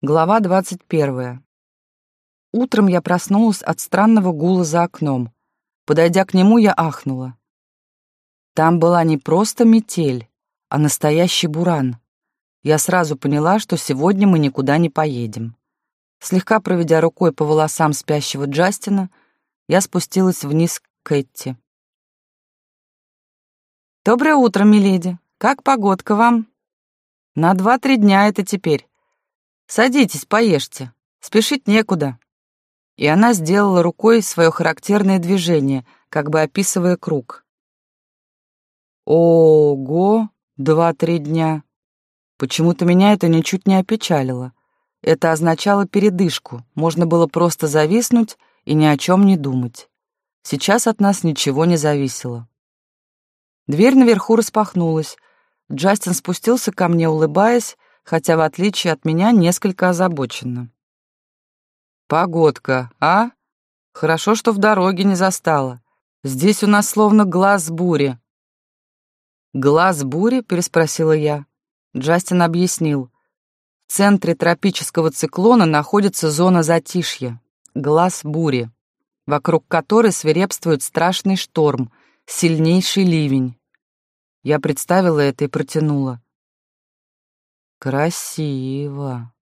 Глава двадцать первая. Утром я проснулась от странного гула за окном. Подойдя к нему, я ахнула. Там была не просто метель, а настоящий буран. Я сразу поняла, что сегодня мы никуда не поедем. Слегка проведя рукой по волосам спящего Джастина, я спустилась вниз к Кэтти. «Доброе утро, миледи. Как погодка вам?» «На два-три дня это теперь. Садитесь, поешьте. Спешить некуда». И она сделала рукой свое характерное движение, как бы описывая круг. Ого, два-три дня. Почему-то меня это ничуть не опечалило. Это означало передышку, можно было просто зависнуть и ни о чем не думать. Сейчас от нас ничего не зависело. Дверь наверху распахнулась. Джастин спустился ко мне, улыбаясь, хотя, в отличие от меня, несколько озабоченно. «Погодка, а? Хорошо, что в дороге не застала. Здесь у нас словно глаз бури». «Глаз бури?» — переспросила я. Джастин объяснил. В центре тропического циклона находится зона затишья, глаз бури, вокруг которой свирепствует страшный шторм, сильнейший ливень. Я представила это и протянула. Красиво.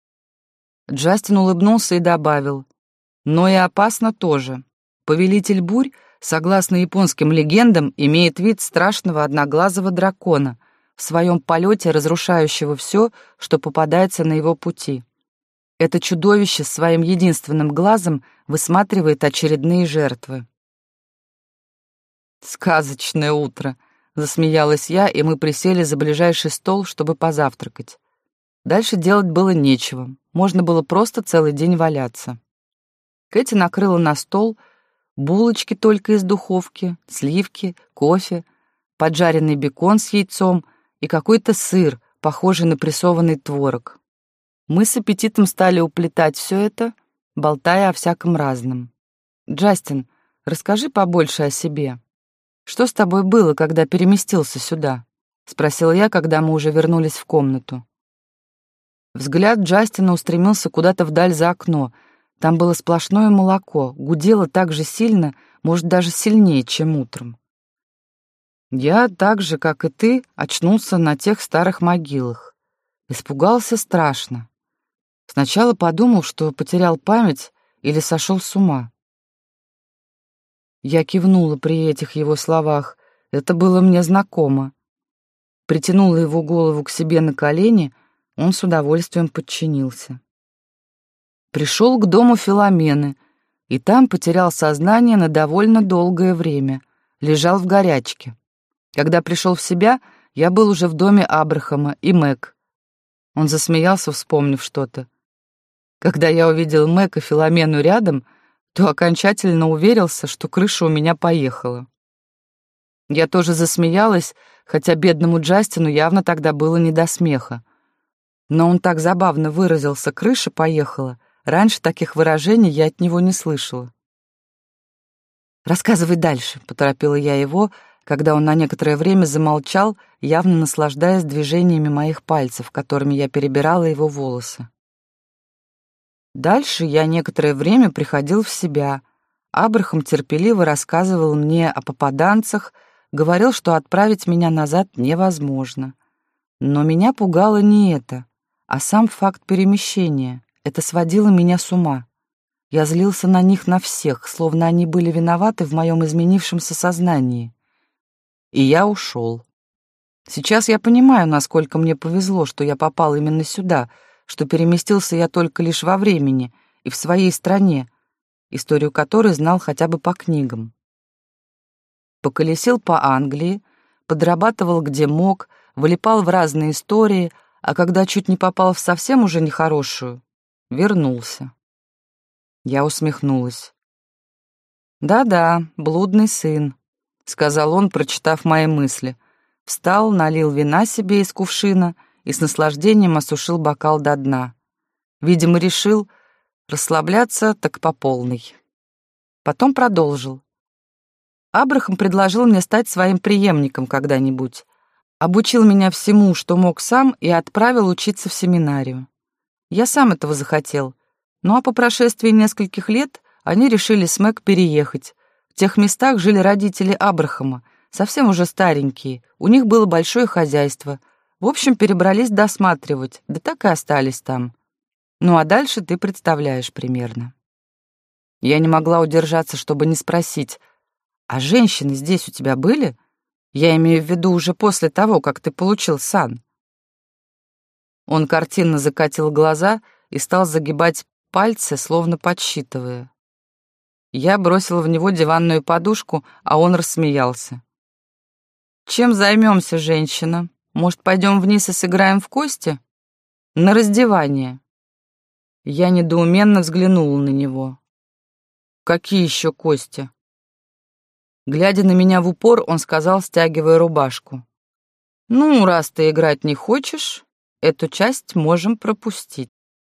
Джастин улыбнулся и добавил. Но и опасно тоже. Повелитель бурь, согласно японским легендам, имеет вид страшного одноглазого дракона, в своем полете разрушающего все, что попадается на его пути. Это чудовище своим единственным глазом высматривает очередные жертвы. «Сказочное утро!» — засмеялась я, и мы присели за ближайший стол, чтобы позавтракать. Дальше делать было нечего, можно было просто целый день валяться. Кэти накрыла на стол булочки только из духовки, сливки, кофе, поджаренный бекон с яйцом и какой-то сыр, похожий на прессованный творог. Мы с аппетитом стали уплетать все это, болтая о всяком разном. «Джастин, расскажи побольше о себе. Что с тобой было, когда переместился сюда?» — спросила я, когда мы уже вернулись в комнату. Взгляд Джастина устремился куда-то вдаль за окно. Там было сплошное молоко, гудело так же сильно, может, даже сильнее, чем утром. Я так же, как и ты, очнулся на тех старых могилах. Испугался страшно. Сначала подумал, что потерял память или сошел с ума. Я кивнула при этих его словах. Это было мне знакомо. Притянула его голову к себе на колени — он с удовольствием подчинился. Пришел к дому Филомены, и там потерял сознание на довольно долгое время, лежал в горячке. Когда пришел в себя, я был уже в доме Абрахама и Мэг. Он засмеялся, вспомнив что-то. Когда я увидел Мэг и Филомену рядом, то окончательно уверился, что крыша у меня поехала. Я тоже засмеялась, хотя бедному Джастину явно тогда было не до смеха. Но он так забавно выразился, крыша поехала. Раньше таких выражений я от него не слышала. «Рассказывай дальше», — поторопила я его, когда он на некоторое время замолчал, явно наслаждаясь движениями моих пальцев, которыми я перебирала его волосы. Дальше я некоторое время приходил в себя. Абрахам терпеливо рассказывал мне о попаданцах, говорил, что отправить меня назад невозможно. Но меня пугало не это а сам факт перемещения. Это сводило меня с ума. Я злился на них на всех, словно они были виноваты в моем изменившемся сознании. И я ушел. Сейчас я понимаю, насколько мне повезло, что я попал именно сюда, что переместился я только лишь во времени и в своей стране, историю которой знал хотя бы по книгам. Поколесил по Англии, подрабатывал где мог, вылипал в разные истории — а когда чуть не попал в совсем уже нехорошую, вернулся. Я усмехнулась. «Да-да, блудный сын», — сказал он, прочитав мои мысли. Встал, налил вина себе из кувшина и с наслаждением осушил бокал до дна. Видимо, решил расслабляться так по полной. Потом продолжил. Абрахам предложил мне стать своим преемником когда-нибудь обучил меня всему, что мог сам, и отправил учиться в семинарию. Я сам этого захотел. Ну а по прошествии нескольких лет они решили с Мэг переехать. В тех местах жили родители Абрахама, совсем уже старенькие. У них было большое хозяйство. В общем, перебрались досматривать, да так и остались там. Ну а дальше ты представляешь примерно. Я не могла удержаться, чтобы не спросить, а женщины здесь у тебя были? Я имею в виду уже после того, как ты получил сан. Он картинно закатил глаза и стал загибать пальцы, словно подсчитывая. Я бросила в него диванную подушку, а он рассмеялся. «Чем займемся, женщина? Может, пойдем вниз и сыграем в кости?» «На раздевание». Я недоуменно взглянула на него. «Какие еще кости?» Глядя на меня в упор, он сказал, стягивая рубашку. «Ну, раз ты играть не хочешь, эту часть можем пропустить».